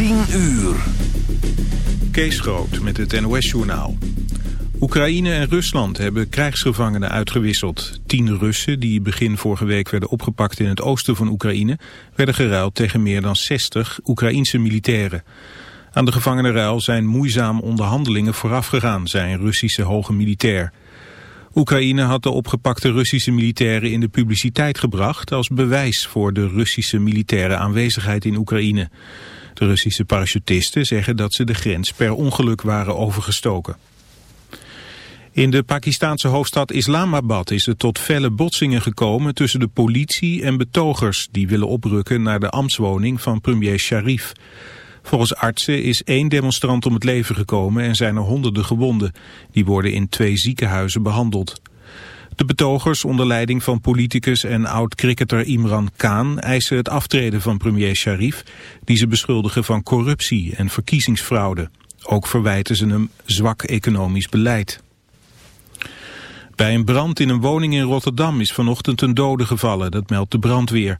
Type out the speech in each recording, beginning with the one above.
10 uur. Kees Groot met het NOS-journaal. Oekraïne en Rusland hebben krijgsgevangenen uitgewisseld. Tien Russen die begin vorige week werden opgepakt in het oosten van Oekraïne... werden geruild tegen meer dan 60 Oekraïense militairen. Aan de gevangenenruil zijn moeizaam onderhandelingen voorafgegaan... zei een Russische hoge militair. Oekraïne had de opgepakte Russische militairen in de publiciteit gebracht... als bewijs voor de Russische militaire aanwezigheid in Oekraïne. De Russische parachutisten zeggen dat ze de grens per ongeluk waren overgestoken. In de Pakistanse hoofdstad Islamabad is het tot felle botsingen gekomen tussen de politie en betogers die willen oprukken naar de ambtswoning van premier Sharif. Volgens artsen is één demonstrant om het leven gekomen en zijn er honderden gewonden. Die worden in twee ziekenhuizen behandeld. De betogers onder leiding van politicus en oud-cricketer Imran Khan eisen het aftreden van premier Sharif, die ze beschuldigen van corruptie en verkiezingsfraude. Ook verwijten ze hem zwak economisch beleid. Bij een brand in een woning in Rotterdam is vanochtend een dode gevallen, dat meldt de brandweer.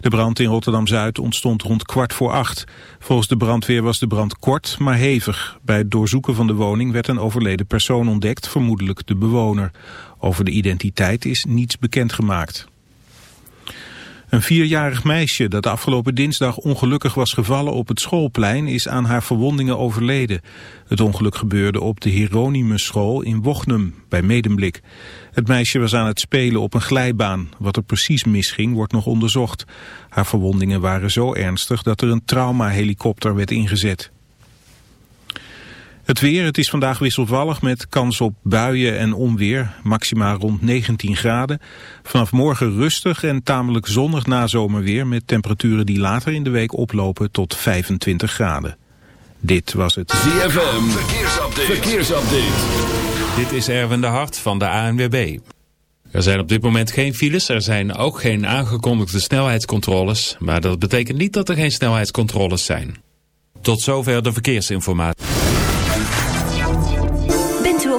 De brand in Rotterdam-Zuid ontstond rond kwart voor acht. Volgens de brandweer was de brand kort, maar hevig. Bij het doorzoeken van de woning werd een overleden persoon ontdekt, vermoedelijk de bewoner. Over de identiteit is niets bekendgemaakt. Een vierjarig meisje dat afgelopen dinsdag ongelukkig was gevallen op het schoolplein is aan haar verwondingen overleden. Het ongeluk gebeurde op de Hieronymus school in Wochnum bij Medemblik. Het meisje was aan het spelen op een glijbaan. Wat er precies misging wordt nog onderzocht. Haar verwondingen waren zo ernstig dat er een traumahelikopter werd ingezet. Het weer, het is vandaag wisselvallig met kans op buien en onweer, maximaal rond 19 graden. Vanaf morgen rustig en tamelijk zonnig nazomerweer met temperaturen die later in de week oplopen tot 25 graden. Dit was het ZFM, verkeersupdate. verkeersupdate. Dit is Erwin de Hart van de ANWB. Er zijn op dit moment geen files, er zijn ook geen aangekondigde snelheidscontroles, maar dat betekent niet dat er geen snelheidscontroles zijn. Tot zover de verkeersinformatie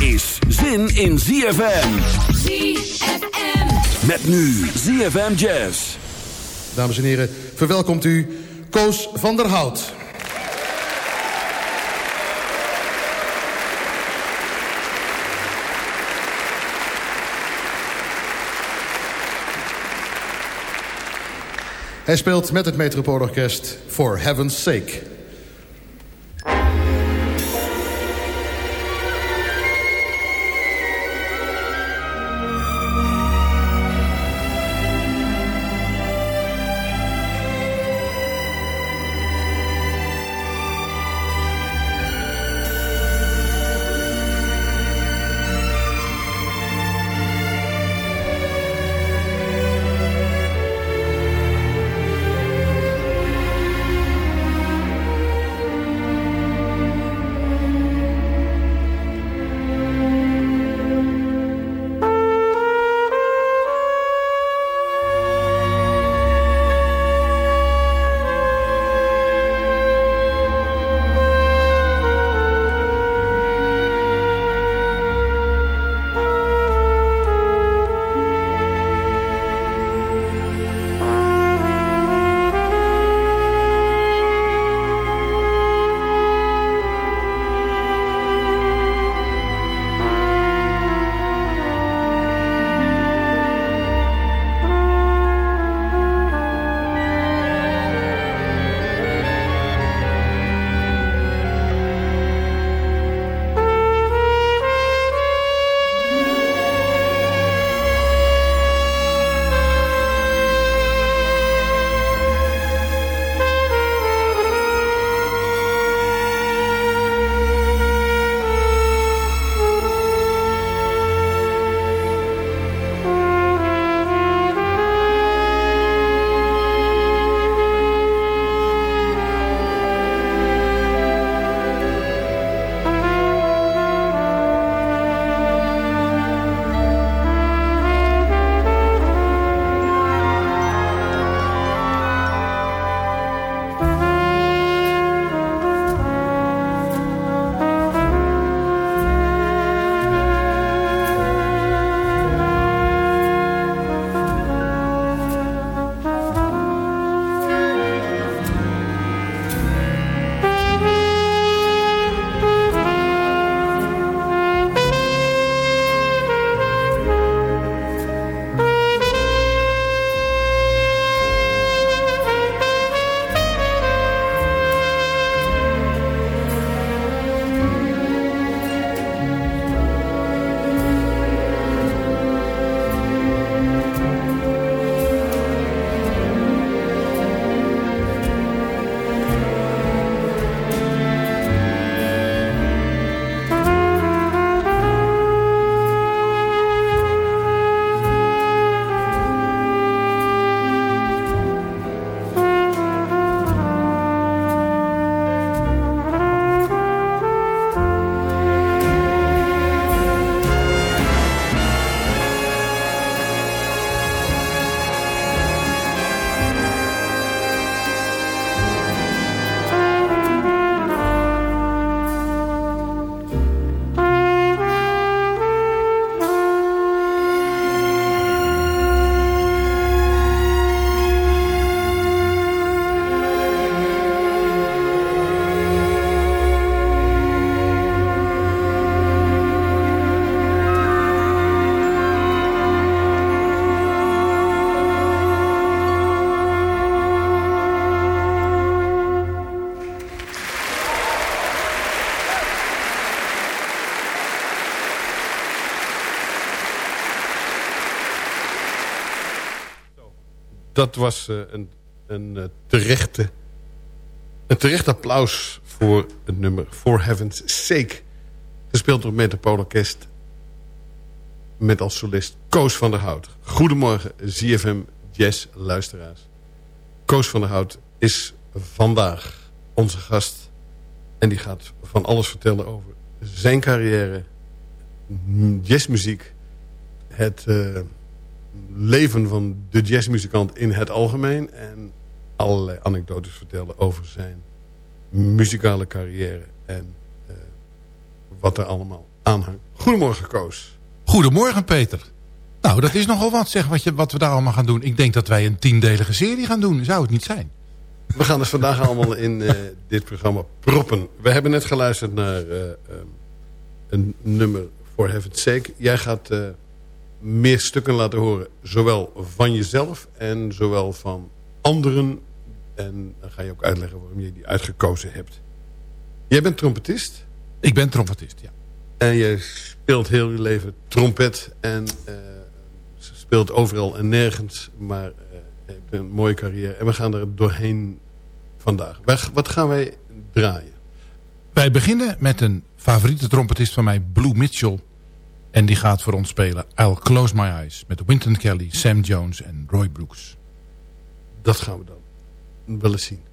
Is zin in ZFM. ZFM. Met nu ZFM Jazz. Dames en heren, verwelkomt u Koos van der Hout. Hij speelt met het Metropoolorkest For Heaven's Sake. Dat was uh, een, een, uh, terechte, een terecht applaus voor het nummer For Heaven's Sake. Gespeeld door Metropoolorkest met als solist Koos van der Hout. Goedemorgen ZFM Jazz luisteraars. Koos van der Hout is vandaag onze gast. En die gaat van alles vertellen over zijn carrière, jazzmuziek, het uh, leven van de jazzmuzikant in het algemeen... en allerlei anekdotes vertellen over zijn muzikale carrière... en uh, wat er allemaal aanhangt. Goedemorgen, Koos. Goedemorgen, Peter. Nou, dat is nogal wat, zeg, wat, je, wat we daar allemaal gaan doen. Ik denk dat wij een tiendelige serie gaan doen. Zou het niet zijn? We gaan dus vandaag allemaal in uh, dit programma proppen. We hebben net geluisterd naar uh, een nummer voor Heaven's Sake. Jij gaat meer stukken laten horen. Zowel van jezelf en zowel van anderen. En dan ga je ook uitleggen waarom je die uitgekozen hebt. Jij bent trompetist? Ik ben trompetist, ja. En je speelt heel je leven trompet. En uh, speelt overal en nergens. Maar uh, je hebt een mooie carrière. En we gaan er doorheen vandaag. Wat gaan wij draaien? Wij beginnen met een favoriete trompetist van mij, Blue Mitchell. En die gaat voor ons spelen I'll Close My Eyes. Met Wynton Kelly, Sam Jones en Roy Brooks. Dat gaan we dan wel eens zien.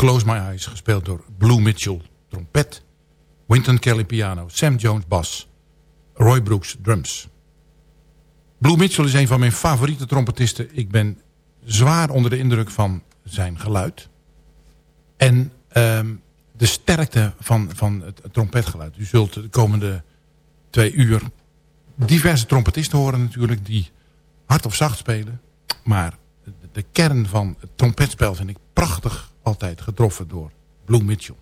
Close My Eyes, gespeeld door Blue Mitchell, trompet. Winton Kelly piano, Sam Jones bas, Roy Brooks drums. Blue Mitchell is een van mijn favoriete trompetisten. Ik ben zwaar onder de indruk van zijn geluid. En ehm, de sterkte van, van het trompetgeluid. U zult de komende twee uur diverse trompetisten horen natuurlijk... die hard of zacht spelen. Maar de kern van het trompetspel vind ik prachtig altijd getroffen door Blue Mitchell.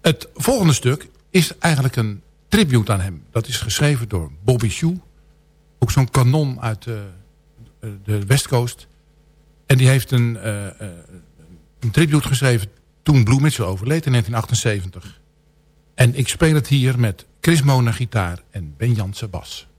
Het volgende stuk is eigenlijk een tribute aan hem. Dat is geschreven door Bobby Shue. Ook zo'n kanon uit de, de West Coast. En die heeft een, uh, een tribute geschreven toen Blue Mitchell overleed in 1978. En ik speel het hier met Chris Mona gitaar en Ben Jansen bas.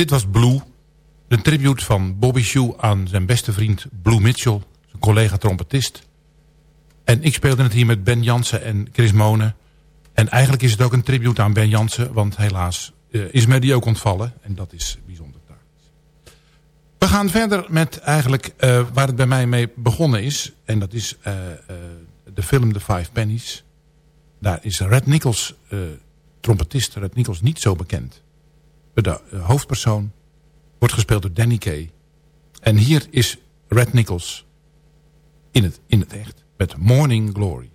Dit was Blue. De tribute van Bobby Shoe aan zijn beste vriend Blue Mitchell. Zijn collega trompetist. En ik speelde het hier met Ben Jansen en Chris Monen. En eigenlijk is het ook een tribute aan Ben Jansen. Want helaas uh, is mij die ook ontvallen. En dat is bijzonder tragisch. We gaan verder met eigenlijk uh, waar het bij mij mee begonnen is. En dat is uh, de film The Five Pennies. Daar is Red Nichols, trompetist Red Nichols, niet zo bekend. De hoofdpersoon wordt gespeeld door Danny Kay. En hier is Red Nichols in het, in het echt met Morning Glory.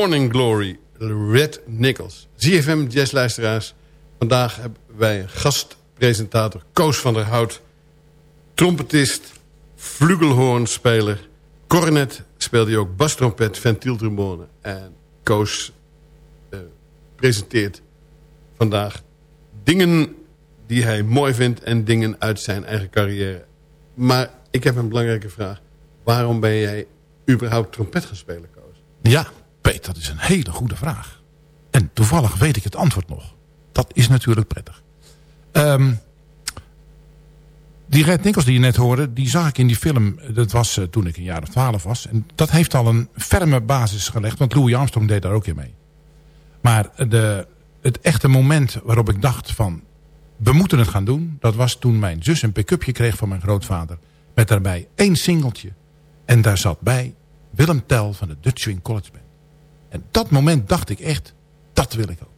Morning Glory, Red Nichols. ZFM jazzluisteraars. Vandaag hebben wij een gastpresentator Koos van der Hout. Trompetist, flugelhoornspeler. Cornet speelde hij ook bastrompet, ventieltrombone. En Koos uh, presenteert vandaag dingen die hij mooi vindt... en dingen uit zijn eigen carrière. Maar ik heb een belangrijke vraag. Waarom ben jij überhaupt trompet gaan spelen, Koos? Ja, Dat is een hele goede vraag. En toevallig weet ik het antwoord nog. Dat is natuurlijk prettig. Um, die Red Nichols die je net hoorde, die zag ik in die film. Dat was uh, toen ik een jaar of twaalf was. En dat heeft al een ferme basis gelegd, want Louis Armstrong deed daar ook in mee. Maar de, het echte moment waarop ik dacht van... we moeten het gaan doen... dat was toen mijn zus een pick-upje kreeg van mijn grootvader... met daarbij één singeltje. En daar zat bij Willem Tel van de Dutch Swing College Band. En dat moment dacht ik echt, dat wil ik ook.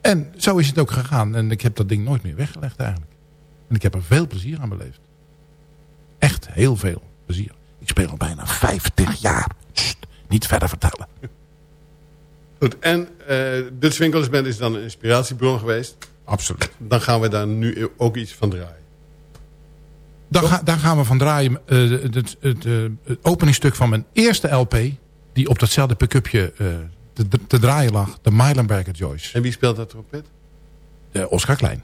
En zo is het ook gegaan. En ik heb dat ding nooit meer weggelegd eigenlijk. En ik heb er veel plezier aan beleefd. Echt heel veel plezier. Ik speel al bijna 50 jaar. Sst, niet verder vertellen. Goed, en uh, Dutch Band is dan een inspiratiebron geweest. Absoluut. Dan gaan we daar nu ook iets van draaien. Daar, ga, daar gaan we van draaien. Uh, het, het, het, het, openingstuk van mijn eerste LP... die op datzelfde pick-upje uh, te, te, draaien lag. De Meilenberger Joyce. En wie speelt dat trompet? Oscar Klein.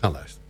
Gaan luisteren.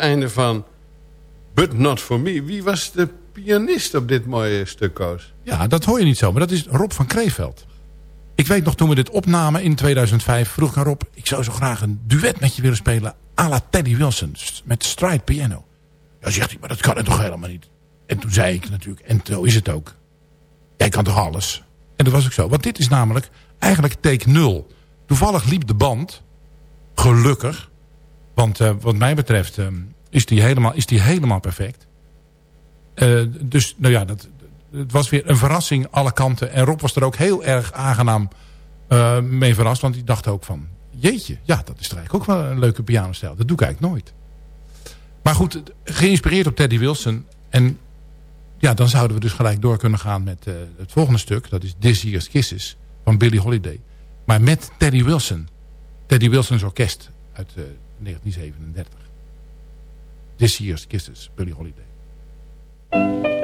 Einde van But Not For Me. Wie was de pianist op dit mooie stuk, Koos? Ja, dat hoor je niet zo, maar dat is Rob van Kreeveld. Ik weet nog, toen we dit opnamen in 2005, vroeg ik Rob... ik zou zo graag een duet met je willen spelen... à la Teddy Wilson, met stride piano. Ja, zegt hij, maar dat kan het toch helemaal niet. En toen zei ik natuurlijk, en zo is het ook. Jij kan toch alles? En dat was ook zo. Want dit is namelijk eigenlijk take 0. Toevallig liep de band, gelukkig... want uh, wat mij betreft uh, is, die helemaal, is die helemaal perfect. Uh, dus nou ja, dat, het was weer een verrassing alle kanten. En Rob was er ook heel erg aangenaam uh, mee verrast. Want hij dacht ook van, jeetje, ja, dat is eigenlijk ook wel een leuke pianostijl. Dat doe ik eigenlijk nooit. Maar goed, geïnspireerd op Teddy Wilson. En ja, dan zouden we dus gelijk door kunnen gaan met het volgende stuk. Dat is This Year's Kisses van Billie Holiday. Maar met Teddy Wilson. Teddy Wilson's orkest uit 1937. This Year's Kisses, Billie Holiday.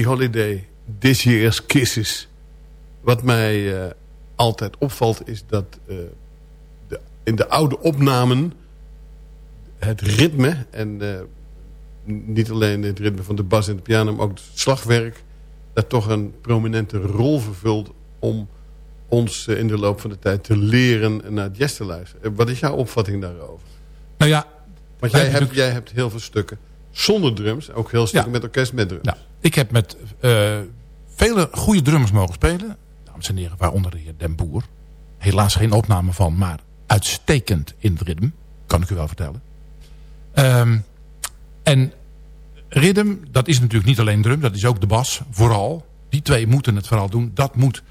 Billie Holiday, This Year's Kisses. Wat mij uh, altijd opvalt is dat uh, de, in de oude opnamen het ritme... en uh, niet alleen het ritme van de bas en de piano... maar ook het slagwerk... dat toch een prominente rol vervult... om ons in de loop van de tijd te leren naar jazz te luisteren. Wat is jouw opvatting daarover? Nou ja... Want jij hebt, jij hebt heel veel stukken zonder drums. Ook heel stukken ja. met orkest met drums. Ja. Ik heb met uh, vele goede drummers mogen spelen. Dames en heren, waaronder de heer Den Boer. Helaas geen opname van, maar uitstekend in het ritme. Kan ik u wel vertellen. Um, en ritme, dat is natuurlijk niet alleen drum. Dat is ook de bas, vooral. Die twee moeten het vooral doen. Dat moet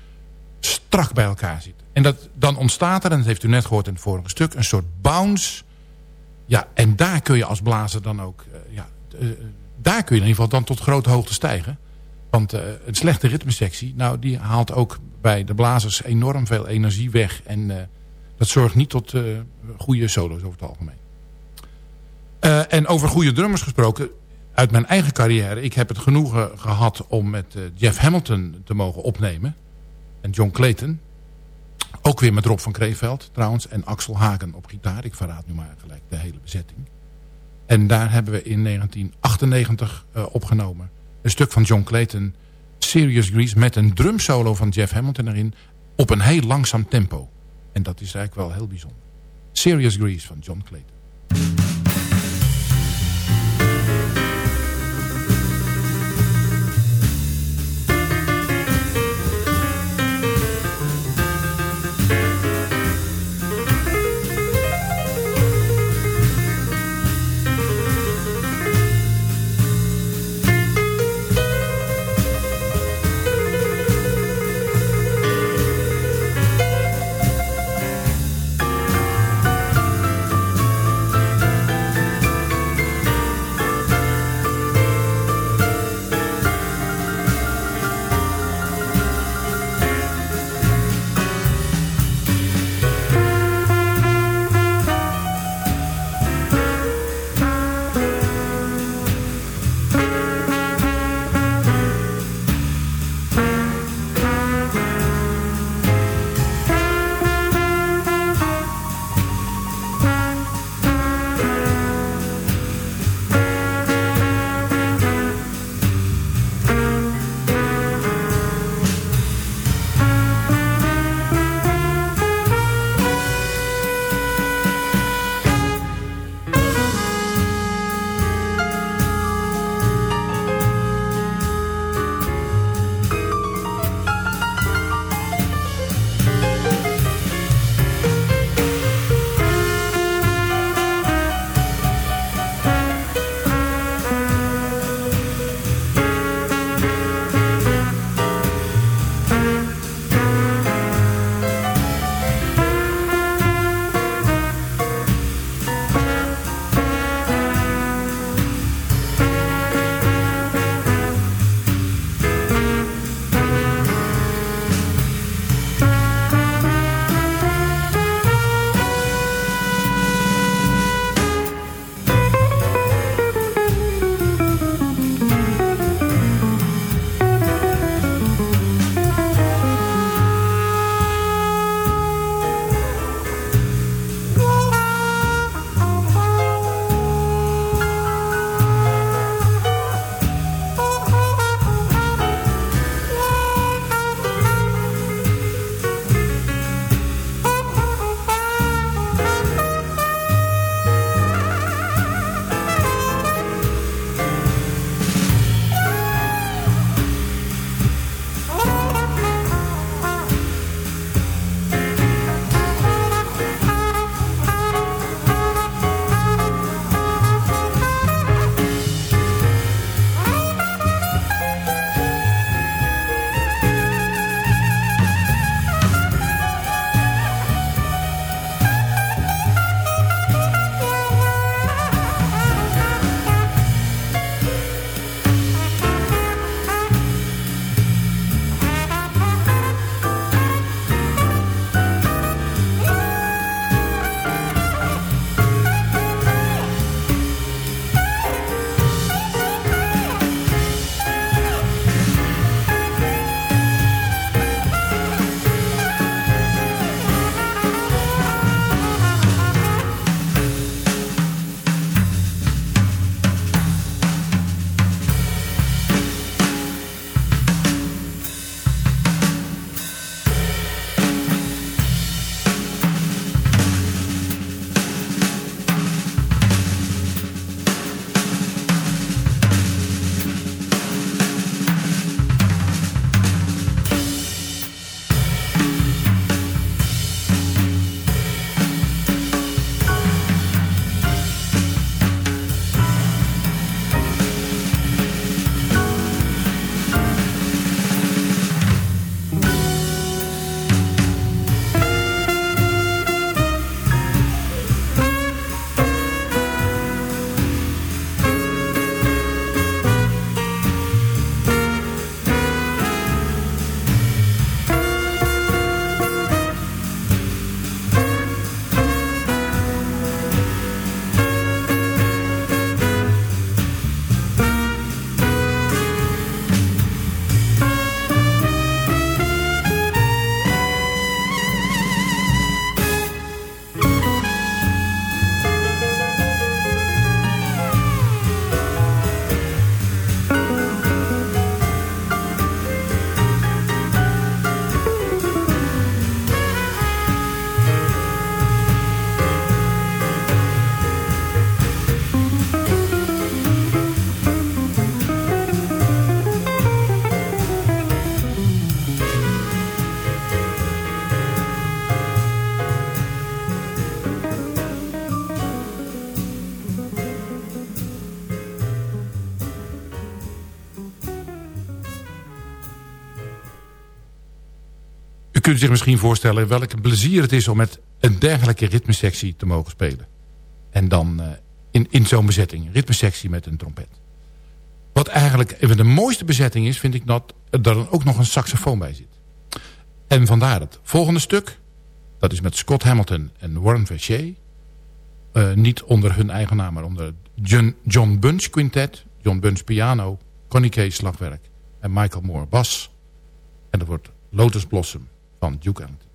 strak bij elkaar zitten. En dat, dan ontstaat er, en dat heeft u net gehoord in het vorige stuk... een soort bounce. Ja, en daar kun je als blazer dan ook... Uh, ja, uh, daar kun je in ieder geval dan tot grote hoogte stijgen. Want uh, een slechte ritmesectie... nou, die haalt ook bij de blazers enorm veel energie weg. En dat zorgt niet tot goede solo's over het algemeen. en over goede drummers gesproken uit mijn eigen carrière... ik heb het genoegen gehad om met Jeff Hamilton te mogen opnemen. En John Clayton. Ook weer met Rob van Kreeveld trouwens. En Axel Hagen op gitaar. Ik verraad nu maar gelijk de hele bezetting. En daar hebben we in 1998 uh, opgenomen. Een stuk van John Clayton. Serious Grease met een drumsolo van Jeff Hamilton erin. Op een heel langzaam tempo. En dat is eigenlijk wel heel bijzonder. Serious Grease van John Clayton. U kunt zich misschien voorstellen welk plezier het is om met een dergelijke ritmesectie te mogen spelen. En dan uh, in, in zo'n bezetting, ritmesectie met een trompet. Wat eigenlijk even de mooiste bezetting is, vind ik dat er dan ook nog een saxofoon bij zit. En vandaar het volgende stuk, dat is met Scott Hamilton en Warren Vershey. Uh, niet onder hun eigen naam, maar onder John, John Bunch Quintet. John Bunch piano, Connie Kay slagwerk en Michael Moore bas. En dat wordt Lotus Blossom van Duke.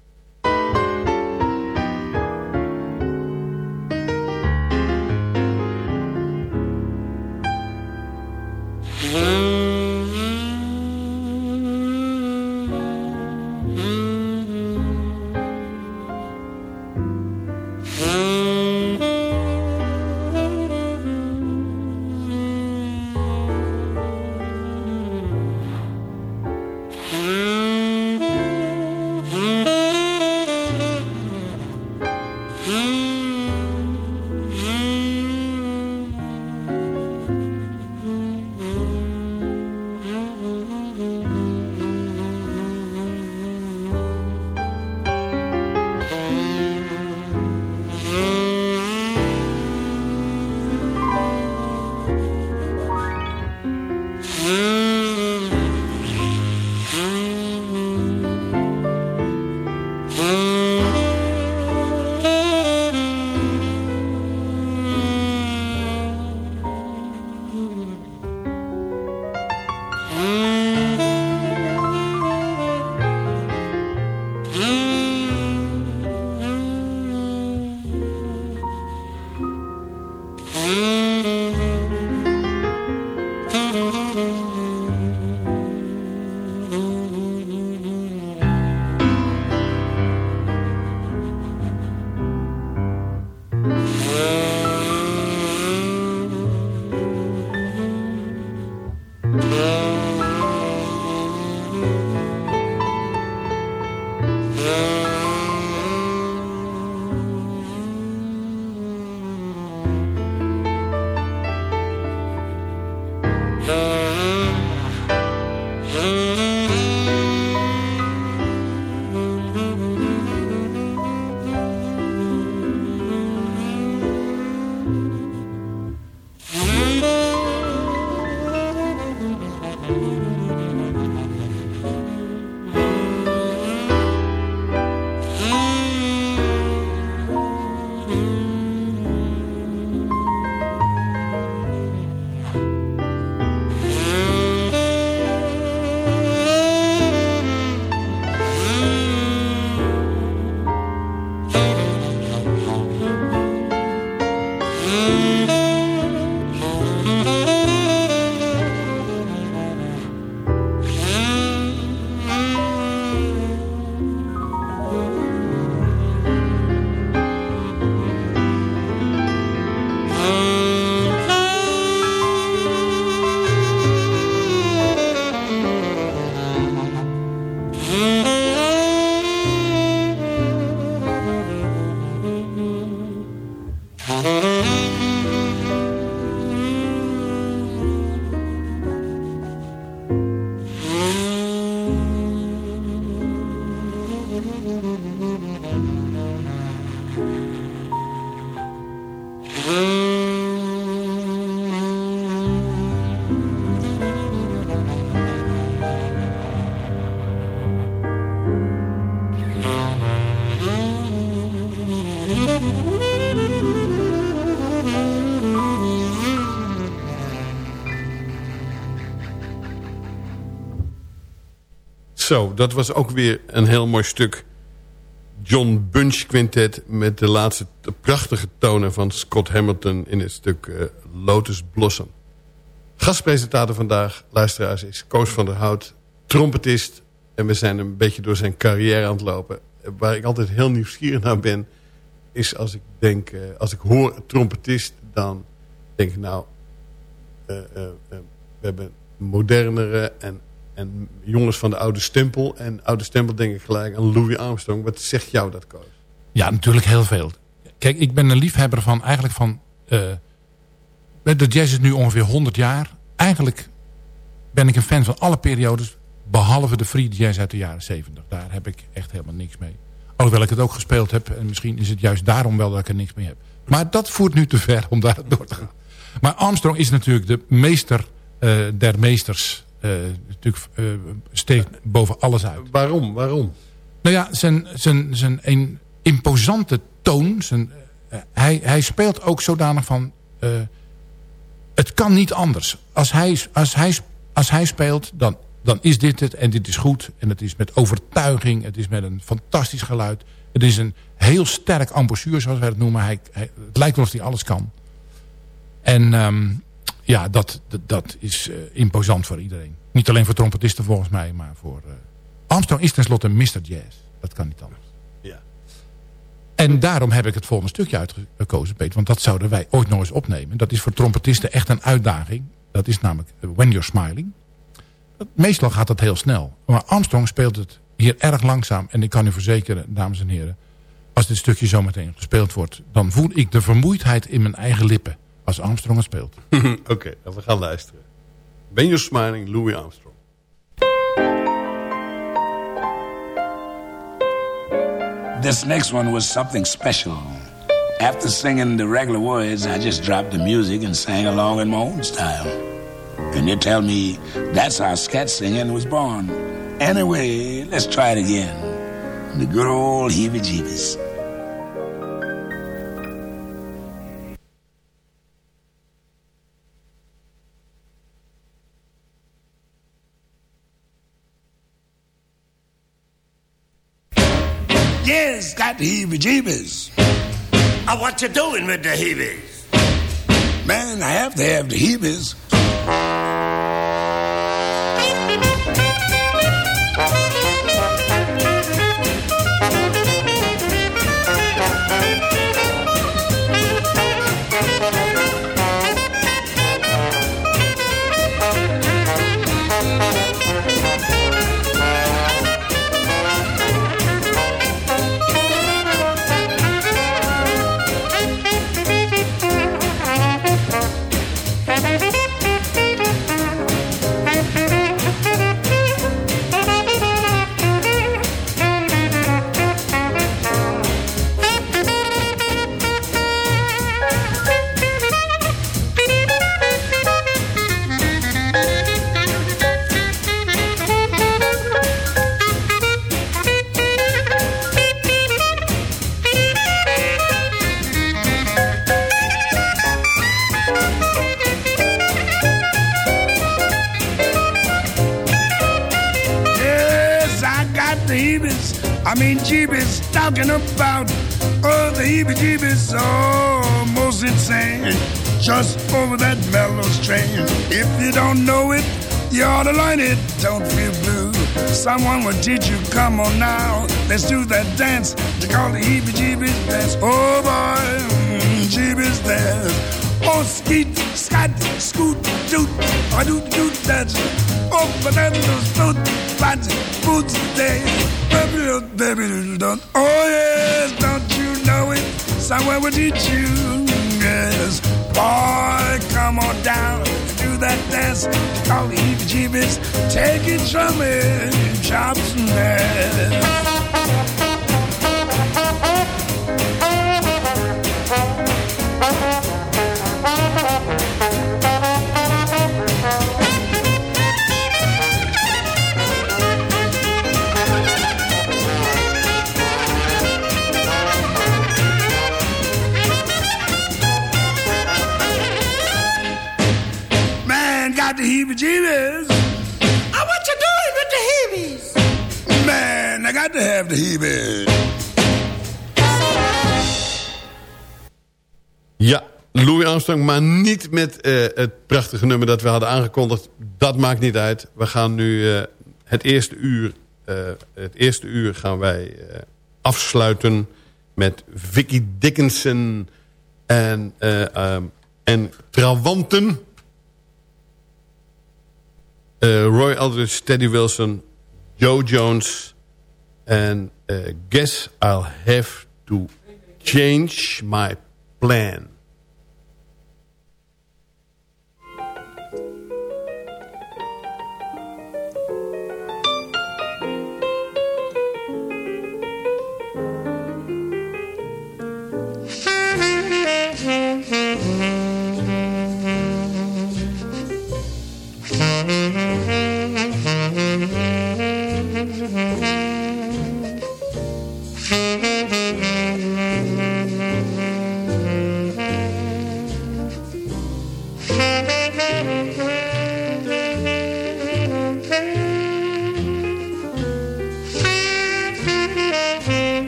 Dat was ook weer een heel mooi stuk. John Bunch Quintet met de laatste prachtige tonen van Scott Hamilton... in het stuk uh, Lotus Blossom. Gastpresentator vandaag, luisteraars, is Koos van der Hout, trompetist. En we zijn een beetje door zijn carrière aan het lopen. Waar ik altijd heel nieuwsgierig naar ben... is als ik denk, uh, als ik hoor trompetist... dan denk ik nou... Uh, we hebben modernere en en jongens van de oude stempel. En oude stempel denk ik gelijk aan Louis Armstrong. Wat zegt jou dat, Koos? Ja, natuurlijk heel veel. Kijk, ik ben een liefhebber van eigenlijk van... Uh, de jazz is nu ongeveer 100 jaar. Eigenlijk ben ik een fan van alle periodes. Behalve de free jazz uit de jaren 70. Daar heb ik echt helemaal niks mee. Alhoewel ik het ook gespeeld heb. En misschien is het juist daarom wel dat ik er niks mee heb. Maar dat voert nu te ver om daar door te gaan. Maar Armstrong is natuurlijk de meester uh, der meesters. Uh, natuurlijk uh, steekt boven alles uit. Waarom? Waarom? Nou ja, zijn, zijn, zijn een imposante toon. Zijn, hij, hij speelt ook zodanig van... het kan niet anders. Als hij, als hij, als hij speelt, dan dan is dit het en dit is goed. En het is met overtuiging, het is met een fantastisch geluid. Het is een heel sterk embouchure, zoals wij het noemen. Hij, hij, het lijkt wel of hij alles kan. En um, ja, dat, dat, dat is uh, imposant voor iedereen. Niet alleen voor trompetisten volgens mij, maar voor... Uh... Armstrong is tenslotte Mr. Jazz. Dat kan niet anders. Ja. En daarom heb ik het volgende stukje uitgekozen, Peter. Want dat zouden wij ooit nog eens opnemen. Dat is voor trompetisten echt een uitdaging. Dat is namelijk When You're Smiling. Meestal gaat dat heel snel. Maar Armstrong speelt het hier erg langzaam. En ik kan u verzekeren, dames en heren... als dit stukje zometeen gespeeld wordt... dan voel ik de vermoeidheid in mijn eigen lippen... als Armstrong het speelt. Oké, okay, we gaan luisteren. Ben je smiling, Louis Armstrong. This next one was something special. After singing the regular words, I just dropped the music and sang along in my own style. And you tell me that's how scat singing was born. Anyway, let's try it again. The good old heebie-jeebies. Got the heebie-jeebies. Uh, what you doing with the heebies? Man, I have to have the heebies. Someone will teach you. Come on now, let's do that dance. They call the heebie-jeebies dance. Oh boy, jeebies dance. Oh, skeet, scat, scoot, doot, I do do that. Oh, those foot, fat, boots, they baby, baby, don't. Oh yes, don't you know it? Somewhere will teach you. Yes, boy, come on down that dance. Call the heebie-jeebies. Take it from me, chops and heebie-jeebies. Louis Armstrong, maar niet met uh, het prachtige nummer dat we hadden aangekondigd. Dat maakt niet uit. We gaan nu uh, het eerste uur, uh, het eerste uur gaan wij afsluiten met Vicky Dickinson en, en Trawanten. Roy Aldridge, Teddy Wilson, Joe Jones. Uh, guess I'll have to change my plan.